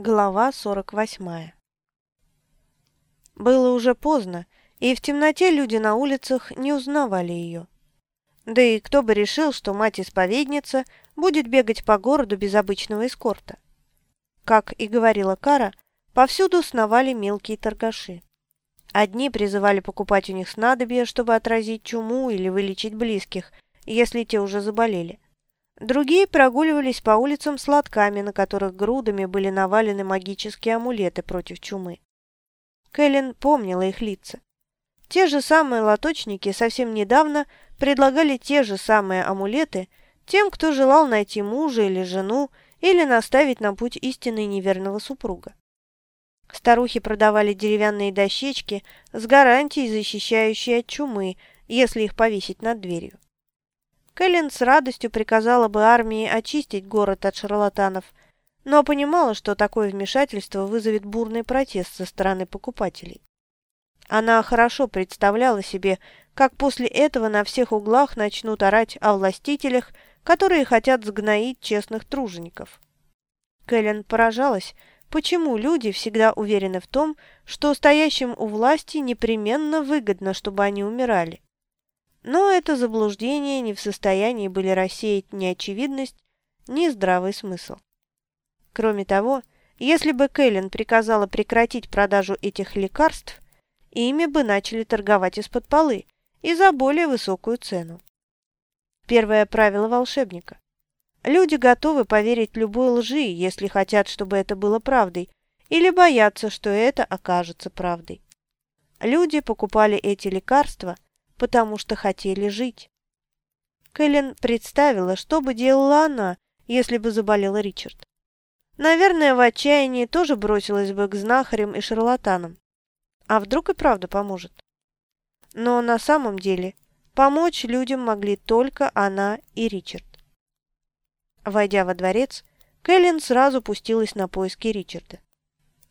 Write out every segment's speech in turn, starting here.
Глава 48 Было уже поздно, и в темноте люди на улицах не узнавали ее. Да и кто бы решил, что мать-исповедница будет бегать по городу без обычного эскорта. Как и говорила Кара, повсюду сновали мелкие торгаши. Одни призывали покупать у них снадобья, чтобы отразить чуму или вылечить близких, если те уже заболели. Другие прогуливались по улицам с лотками, на которых грудами были навалены магические амулеты против чумы. Кэлен помнила их лица. Те же самые лоточники совсем недавно предлагали те же самые амулеты тем, кто желал найти мужа или жену или наставить на путь истинный неверного супруга. Старухи продавали деревянные дощечки с гарантией, защищающей от чумы, если их повесить над дверью. Кэлен с радостью приказала бы армии очистить город от шарлатанов, но понимала, что такое вмешательство вызовет бурный протест со стороны покупателей. Она хорошо представляла себе, как после этого на всех углах начнут орать о властителях, которые хотят сгноить честных тружеников. Кэлен поражалась, почему люди всегда уверены в том, что стоящим у власти непременно выгодно, чтобы они умирали. Но это заблуждение не в состоянии были рассеять ни очевидность, ни здравый смысл. Кроме того, если бы Кэлен приказала прекратить продажу этих лекарств, ими бы начали торговать из-под полы и за более высокую цену. Первое правило волшебника. Люди готовы поверить любой лжи, если хотят, чтобы это было правдой, или боятся, что это окажется правдой. Люди покупали эти лекарства – потому что хотели жить. Кэлен представила, что бы делала она, если бы заболел Ричард. Наверное, в отчаянии тоже бросилась бы к знахарям и шарлатанам. А вдруг и правда поможет? Но на самом деле помочь людям могли только она и Ричард. Войдя во дворец, Кэлен сразу пустилась на поиски Ричарда.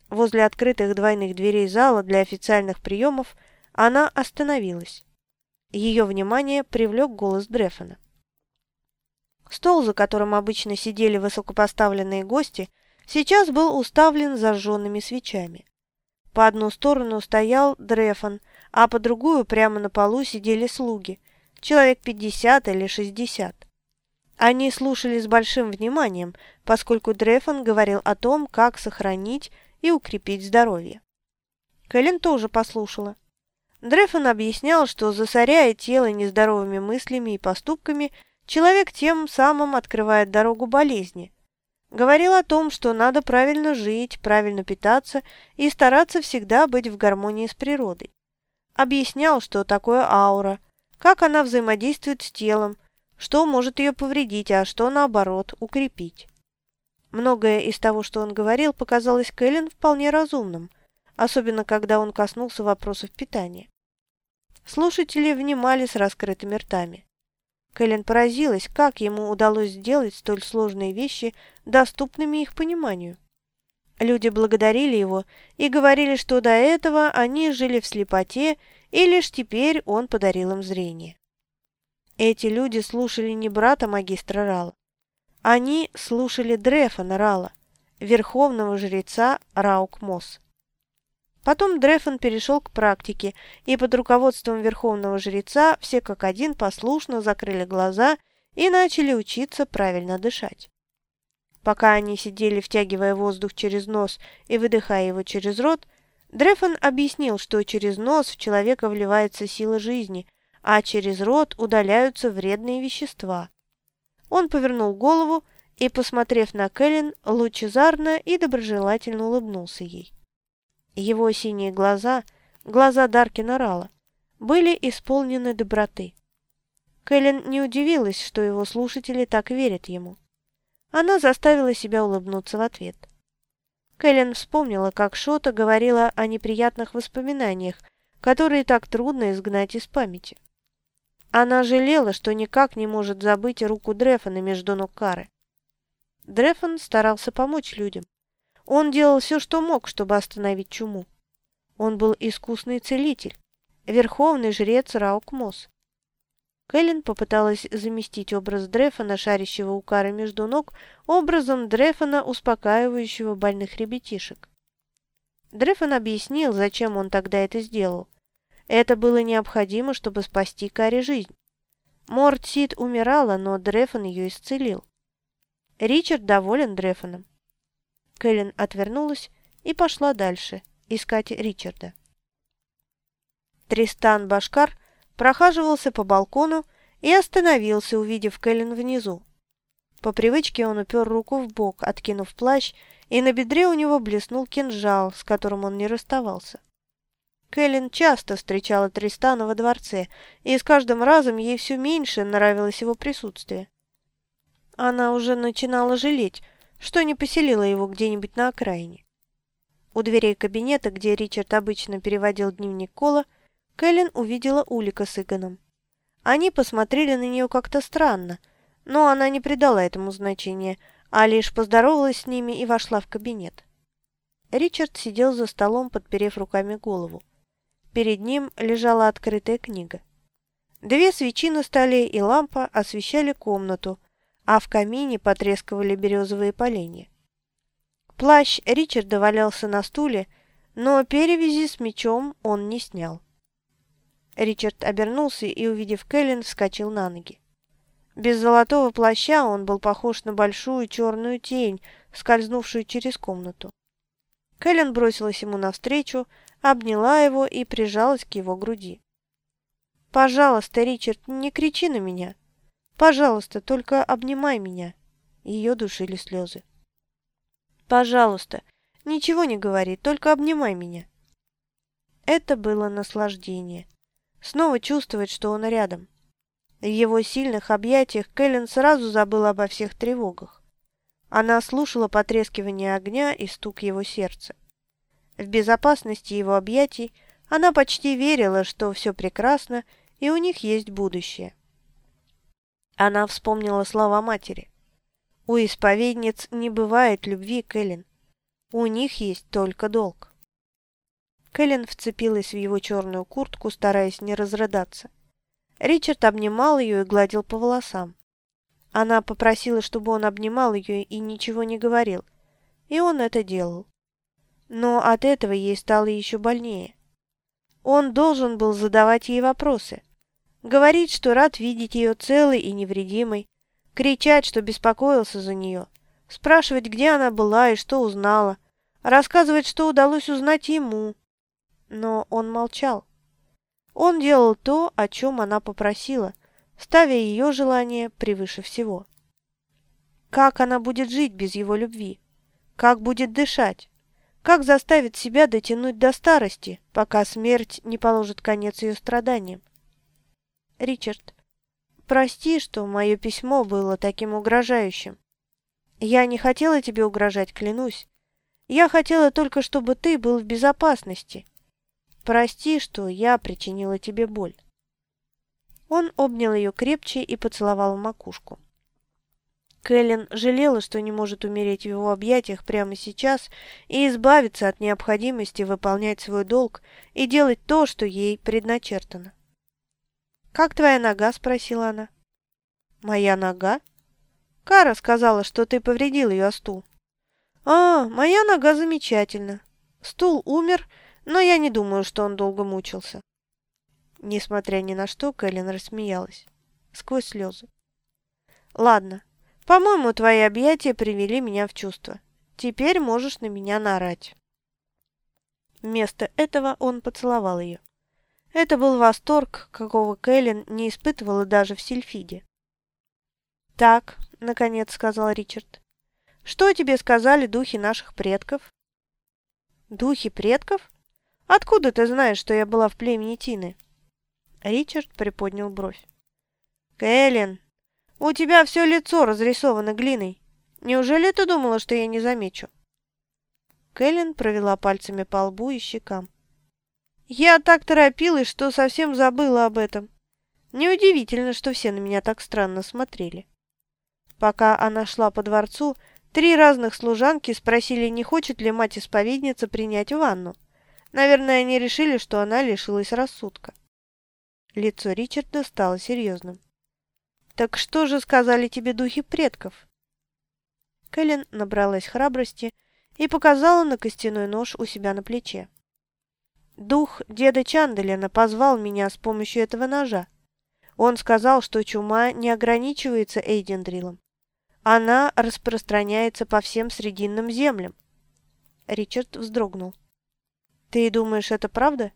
Возле открытых двойных дверей зала для официальных приемов она остановилась. Ее внимание привлек голос Дрефона. Стол, за которым обычно сидели высокопоставленные гости, сейчас был уставлен зажженными свечами. По одну сторону стоял Дрефон, а по другую прямо на полу сидели слуги, человек пятьдесят или шестьдесят. Они слушали с большим вниманием, поскольку Дрефон говорил о том, как сохранить и укрепить здоровье. Кэлен тоже послушала. Дрефон объяснял, что, засоряя тело нездоровыми мыслями и поступками, человек тем самым открывает дорогу болезни. Говорил о том, что надо правильно жить, правильно питаться и стараться всегда быть в гармонии с природой. Объяснял, что такое аура, как она взаимодействует с телом, что может ее повредить, а что, наоборот, укрепить. Многое из того, что он говорил, показалось Кэлен вполне разумным – особенно когда он коснулся вопросов питания. Слушатели внимали с раскрытыми ртами. Кэлен поразилась, как ему удалось сделать столь сложные вещи доступными их пониманию. Люди благодарили его и говорили, что до этого они жили в слепоте, и лишь теперь он подарил им зрение. Эти люди слушали не брата магистра Рала. Они слушали Дрефана Рала, верховного жреца Раукмос. Потом Дрефон перешел к практике, и под руководством верховного жреца все как один послушно закрыли глаза и начали учиться правильно дышать. Пока они сидели, втягивая воздух через нос и выдыхая его через рот, Дрефон объяснил, что через нос в человека вливается сила жизни, а через рот удаляются вредные вещества. Он повернул голову и, посмотрев на Кэлен, лучезарно и доброжелательно улыбнулся ей. Его синие глаза, глаза Даркина Рала, были исполнены доброты. Кэлен не удивилась, что его слушатели так верят ему. Она заставила себя улыбнуться в ответ. Кэлен вспомнила, как Шота говорила о неприятных воспоминаниях, которые так трудно изгнать из памяти. Она жалела, что никак не может забыть руку Дрефона между ног Кары. Дрефон старался помочь людям. Он делал все, что мог, чтобы остановить чуму. Он был искусный целитель, верховный жрец Раукмос. Кэлен попыталась заместить образ Дрефона, шарящего у Кары между ног, образом Дрефона, успокаивающего больных ребятишек. Дрефон объяснил, зачем он тогда это сделал. Это было необходимо, чтобы спасти Каре жизнь. Морд Сид умирала, но Дрефон ее исцелил. Ричард доволен Дрефоном. Кэлен отвернулась и пошла дальше, искать Ричарда. Тристан Башкар прохаживался по балкону и остановился, увидев Кэлен внизу. По привычке он упер руку в бок, откинув плащ, и на бедре у него блеснул кинжал, с которым он не расставался. Кэлен часто встречала Тристана во дворце, и с каждым разом ей все меньше нравилось его присутствие. Она уже начинала жалеть, что не поселила его где-нибудь на окраине. У дверей кабинета, где Ричард обычно переводил дневник Кола, Кэлен увидела Улика с Игоном. Они посмотрели на нее как-то странно, но она не придала этому значения, а лишь поздоровалась с ними и вошла в кабинет. Ричард сидел за столом, подперев руками голову. Перед ним лежала открытая книга. Две свечи на столе и лампа освещали комнату, а в камине потрескивали березовые поленья. Плащ Ричарда валялся на стуле, но перевязи с мечом он не снял. Ричард обернулся и, увидев Кэлен, вскочил на ноги. Без золотого плаща он был похож на большую черную тень, скользнувшую через комнату. Кэлен бросилась ему навстречу, обняла его и прижалась к его груди. «Пожалуйста, Ричард, не кричи на меня. Пожалуйста, только обнимай меня». Ее душили слезы. «Пожалуйста, ничего не говори, только обнимай меня». Это было наслаждение снова чувствовать, что он рядом. В его сильных объятиях Кэлен сразу забыла обо всех тревогах. Она слушала потрескивание огня и стук его сердца. В безопасности его объятий она почти верила, что все прекрасно и у них есть будущее. Она вспомнила слова матери. «У исповедниц не бывает любви, Кэлен. У них есть только долг». Кэлен вцепилась в его черную куртку, стараясь не разрыдаться. Ричард обнимал ее и гладил по волосам. Она попросила, чтобы он обнимал ее и ничего не говорил, и он это делал. Но от этого ей стало еще больнее. Он должен был задавать ей вопросы, говорить, что рад видеть ее целой и невредимой, кричать, что беспокоился за нее, спрашивать, где она была и что узнала, рассказывать, что удалось узнать ему, но он молчал. Он делал то, о чем она попросила, ставя ее желание превыше всего. Как она будет жить без его любви? Как будет дышать? Как заставит себя дотянуть до старости, пока смерть не положит конец ее страданиям? Ричард, прости, что мое письмо было таким угрожающим. Я не хотела тебе угрожать, клянусь. Я хотела только, чтобы ты был в безопасности, Прости, что я причинила тебе боль». Он обнял ее крепче и поцеловал в макушку. Кэлен жалела, что не может умереть в его объятиях прямо сейчас и избавиться от необходимости выполнять свой долг и делать то, что ей предначертано. «Как твоя нога?» – спросила она. «Моя нога?» «Кара сказала, что ты повредил ее о стул». «А, моя нога замечательна. Стул умер, но я не думаю, что он долго мучился. Несмотря ни на что, Кэлен рассмеялась. Сквозь слезы. «Ладно. По-моему, твои объятия привели меня в чувство. Теперь можешь на меня наорать». Вместо этого он поцеловал ее. Это был восторг, какого Кэлен не испытывала даже в Сильфиде. «Так», — наконец сказал Ричард, — «что тебе сказали духи наших предков?» «Духи предков?» Откуда ты знаешь, что я была в племени Тины?» Ричард приподнял бровь. «Кэлен, у тебя все лицо разрисовано глиной. Неужели ты думала, что я не замечу?» Кэлен провела пальцами по лбу и щекам. «Я так торопилась, что совсем забыла об этом. Неудивительно, что все на меня так странно смотрели». Пока она шла по дворцу, три разных служанки спросили, не хочет ли мать-исповедница принять ванну. Наверное, они решили, что она лишилась рассудка. Лицо Ричарда стало серьезным. «Так что же сказали тебе духи предков?» Кэлен набралась храбрости и показала на костяной нож у себя на плече. Дух деда Чанделена позвал меня с помощью этого ножа. Он сказал, что чума не ограничивается Эйдендрилом. Она распространяется по всем срединным землям. Ричард вздрогнул. «Ты думаешь, это правда?»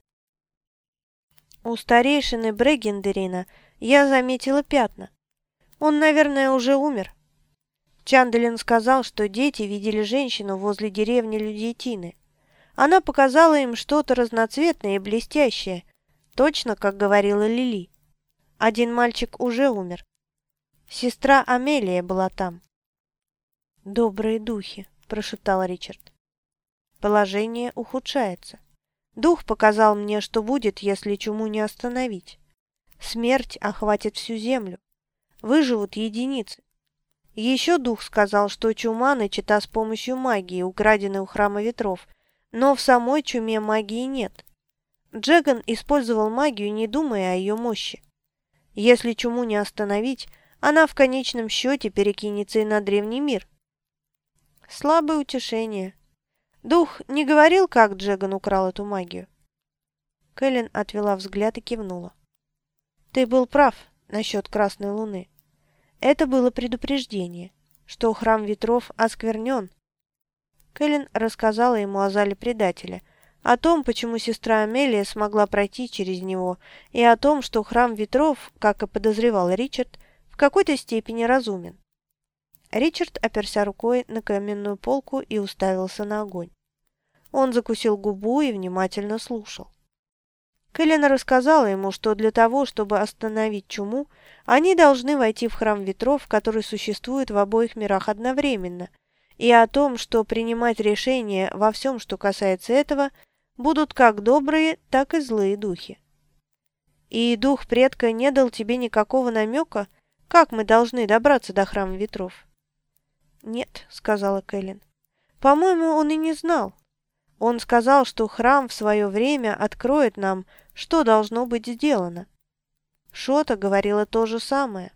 У старейшины Брегендерина я заметила пятна. Он, наверное, уже умер. Чанделин сказал, что дети видели женщину возле деревни людей. Она показала им что-то разноцветное и блестящее, точно как говорила Лили. Один мальчик уже умер. Сестра Амелия была там. «Добрые духи», – прошептал Ричард. Положение ухудшается. Дух показал мне, что будет, если чуму не остановить. Смерть охватит всю землю. Выживут единицы. Еще дух сказал, что чума начата с помощью магии, украденной у храма ветров, но в самой чуме магии нет. Джеган использовал магию, не думая о ее мощи. Если чуму не остановить, она в конечном счете перекинется и на древний мир. Слабое утешение. Дух не говорил, как Джеган украл эту магию? Кэлен отвела взгляд и кивнула. Ты был прав насчет Красной Луны. Это было предупреждение, что храм ветров осквернен. Кэлен рассказала ему о зале предателя, о том, почему сестра Амелия смогла пройти через него, и о том, что храм ветров, как и подозревал Ричард, в какой-то степени разумен. Ричард оперся рукой на каменную полку и уставился на огонь. Он закусил губу и внимательно слушал. Кэлен рассказала ему, что для того, чтобы остановить чуму, они должны войти в храм ветров, который существует в обоих мирах одновременно, и о том, что принимать решения во всем, что касается этого, будут как добрые, так и злые духи. И дух предка не дал тебе никакого намека, как мы должны добраться до храма ветров? «Нет», — сказала Кэлен. «По-моему, он и не знал. Он сказал, что храм в свое время откроет нам, что должно быть сделано. Шота говорила то же самое.